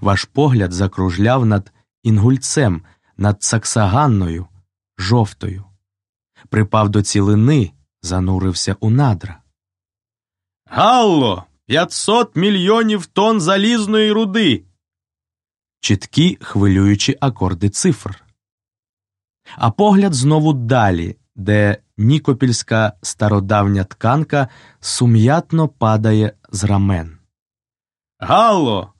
Ваш погляд закружляв над інгульцем, над саксаганною, жовтою. Припав до цілини, занурився у надра. Галло! 500 мільйонів тонн залізної руди. Чіткі хвилюючі акорди цифр. А погляд знову далі, де нікопільська стародавня тканка сум'ятно падає з рамен. Галло!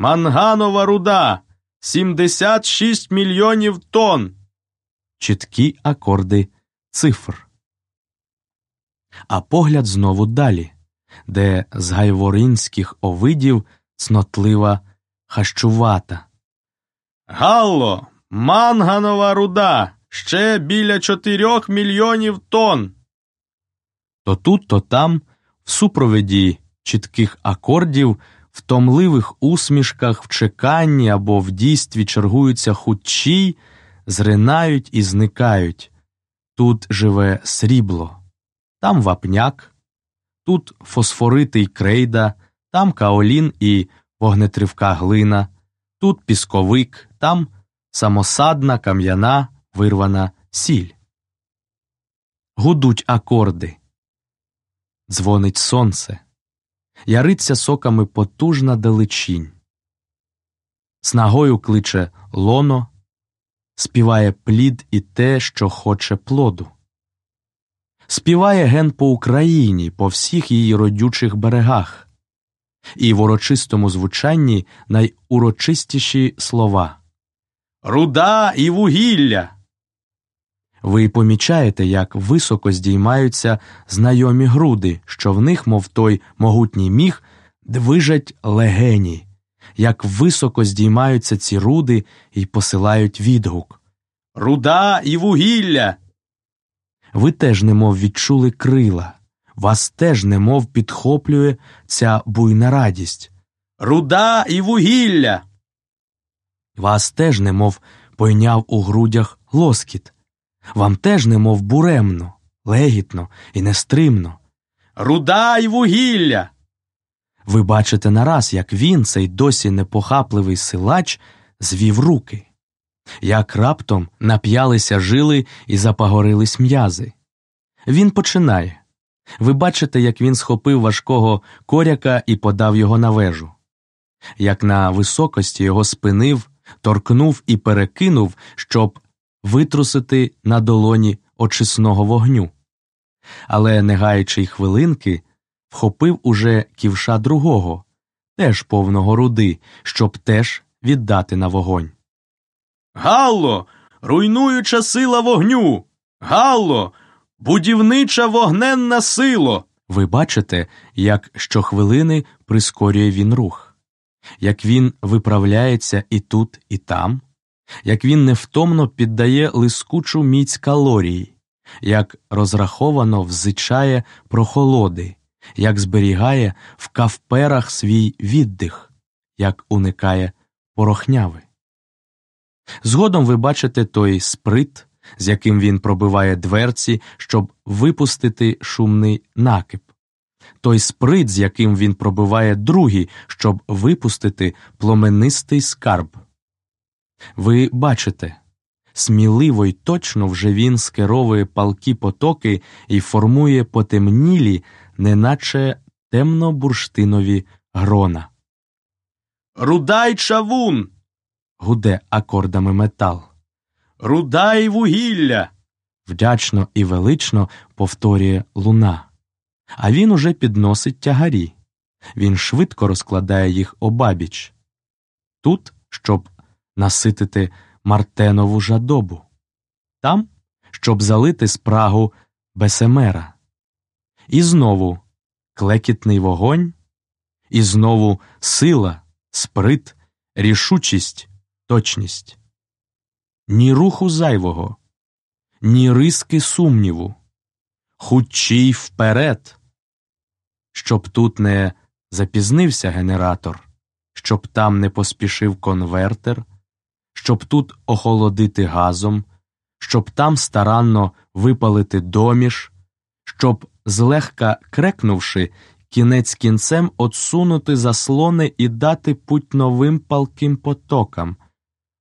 Манганова руда 76 мільйонів тонн. Чіткі акорди цифр. А погляд знову далі, де з гайворинських овидів цнотлива хащувата. Галло! Манганова руда ще біля 4 мільйонів тонн. То тут, то там, в супровіді чітких акордів, в томливих усмішках, в чеканні або в дійстві чергуються худчі, зринають і зникають. Тут живе срібло, там вапняк, тут фосфоритий крейда, там каолін і вогнетривка глина, тут пісковик, там самосадна кам'яна вирвана сіль. Гудуть акорди. Дзвонить сонце, яриться соками потужна далечінь. Снагою кличе лоно, співає плід і те, що хоче плоду. Співає ген по Україні, по всіх її родючих берегах, і в урочистому звучанні найурочистіші слова Руда і вугілля. Ви помічаєте, як високо здіймаються знайомі груди, що в них, мов той могутній міг, движать легені, як високо здіймаються ці руди і посилають відгук. Руда і вугілля. Ви теж немов відчули крила, вас теж немов підхоплює ця буйна радість. Руда і вугілля. Вас теж немов пойняв у грудях лоскіт. Вам теж немов буремно, легітно і нестримно. Руда й вугілля. Ви бачите нараз, як він, цей досі непохапливий силач, звів руки, як раптом нап'ялися жили і запагорились м'язи. Він починає. Ви бачите, як він схопив важкого коряка і подав його на вежу, як на високості його спинив, торкнув і перекинув, щоб витрусити на долоні очисного вогню. Але, не гаючи й хвилинки, вхопив уже ківша другого, теж повного руди, щоб теж віддати на вогонь. Галло, руйнуюча сила вогню. Галло, будівнича вогненна сила. Ви бачите, як щохвилини прискорює він рух, як він виправляється і тут, і там, як він невтомно піддає лискучу міць калорій, як розраховано взичає прохолоди, як зберігає в кавперах свій віддих, як уникає порохняви. Згодом ви бачите той сприт, з яким він пробиває дверці, щоб випустити шумний накип, той сприт, з яким він пробиває другі, щоб випустити пломенистий скарб. Ви бачите, сміливо й точно вже він скеровує палкі потоки і формує потемнілі, неначе темно-бурштинові грона. Руда й чавун. Гуде акордами метал. Руда й вугілля. Вдячно і велично повторює луна. А він уже підносить тягарі. Він швидко розкладає їх обабіч. Тут, щоб наситити Мартенову жадобу, там, щоб залити спрагу Бесемера. І знову клекітний вогонь, і знову сила, сприт, рішучість, точність. Ні руху зайвого, ні риски сумніву, хучій вперед, щоб тут не запізнився генератор, щоб там не поспішив конвертер, щоб тут охолодити газом, щоб там старанно випалити доміж, щоб, злегка крекнувши, кінець кінцем отсунути заслони і дати путь новим палким потокам,